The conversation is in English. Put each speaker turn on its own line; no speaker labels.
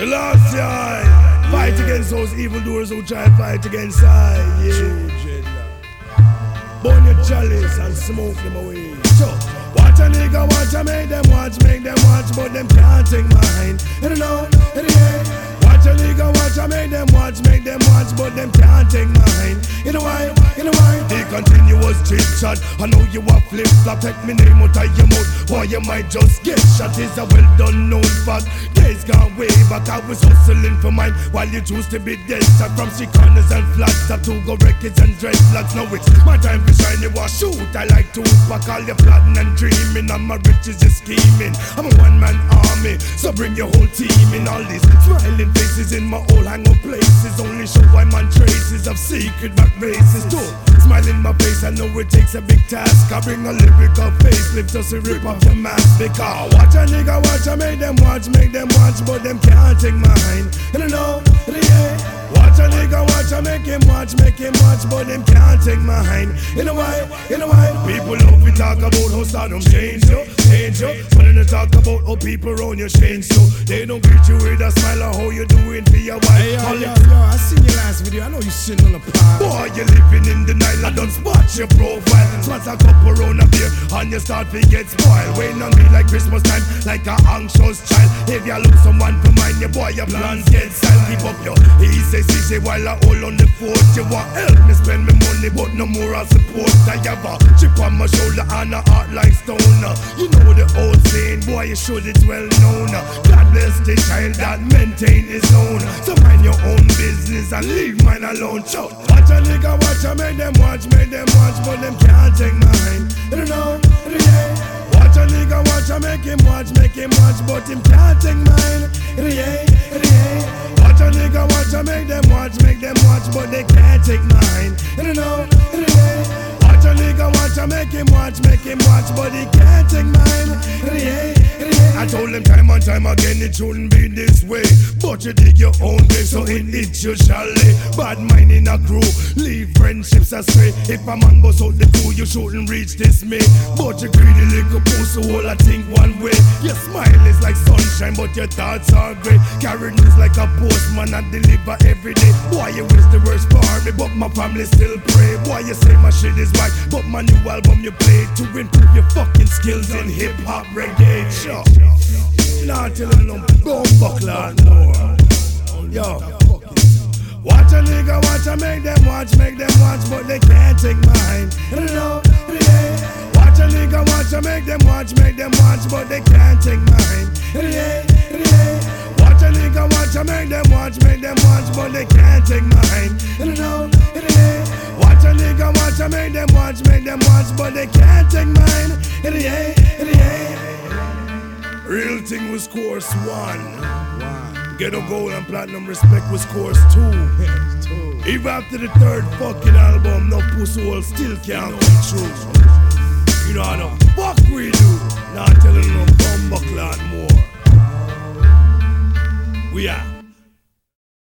Selassie, fight against those evildoers who try to fight against I. Yeah. Burn your chalice and smoke them away. So, watch a nigga, watch a make them watch, make them watch, but them can't take mine. You know, you know, Watch a nigga, watch a make them watch, make them watch, but them can't take mine. You know why? You know why? The continuous chit chat. I know you a flip flop, take me name out of your mouth. Or you might just get shot. Is a well done known fact. Days gone way back, I was hustling for mine while you choose to be dead. Shot from corners and flats, to go records and dreadlocks. Now it's my time to shine. You want shoot? I like to back all your plotting and dreaming. I'm a riches, you scheming. I'm a one man army, so bring your whole team in. All these smiling faces in my old hang up places. Only show why man traces of secret back races. Too smile in my face, I know it takes a big task. I bring a lyrical facelift just to rip off the mask. Because watch a nigga, watch I make them watch, make them watch, but them can't take mine. And I know. Watch a nigga, watch I make him watch, make him watch, but them can't take mine. You know why? You know why? People love to talk about how stardom change you, change you. But then they talk about how people around you change so They don't greet you with a smile or how you doing for your wife.
Hey, yo, last video. I know you sitting on the pod.
Boy, you living in the night. I don't spot your profile. Spot a cup around a beer and you start to get spoiled. Waiting on me like Christmas time, like a anxious child. If you look someone for mine, your boy, your plans get style. Keep up your easy, easy while I hold on the fort. You want help me spend my money, but no more I support. I have a chip on my shoulder and a heart like stone. You know the old saying, boy, you should it's well known. God bless child that maintain his own. So mind your own business and leave mine alone. So watch a nigga, watch a make them watch, make them watch, but them can't take mine. You know, yeah. Watch a nigga, watch a make him watch, make him watch, but him can't take mine. Yeah, yeah. Watch a nigga, watch a make them watch, make them watch, but they can't take mine. You know, yeah. Watch a nigga, watch a make him watch, make him watch, but he can't take mine. And time again it shouldn't be this way. But you dig your own grave, so in it you shall lay. Bad mind in a crew, leave friendships astray. If a man goes out the crew, you shouldn't reach this me. But you greedy little pussy, all I think one way. Your smile is like sunshine, but your thoughts are grey. Carry news like a postman, I deliver every day. Why you wish the worst for me, but my family still pray. Why you say my shit is right, but my new album you play to improve your fucking skills in hip hop reggae. Sure. Not telling them, go buckler more. Yo. Watch a nigga, watch a make them watch, make them watch, but they can't take mine. Know, yeah. Watch a nigga, watch a make them watch, make them watch, but they can't take mine. Yeah, yeah. Watch a nigga, watch a make them watch, make them watch, but they can't take mine. Know, yeah. Watch a nigga, watch a make them watch, make them watch, but they can't take mine. Yeah, yeah. Real Ting was course one. Ghetto gold and platinum respect was course two. Even after the third fucking album, no pussy still can't be true. You know how the fuck we do.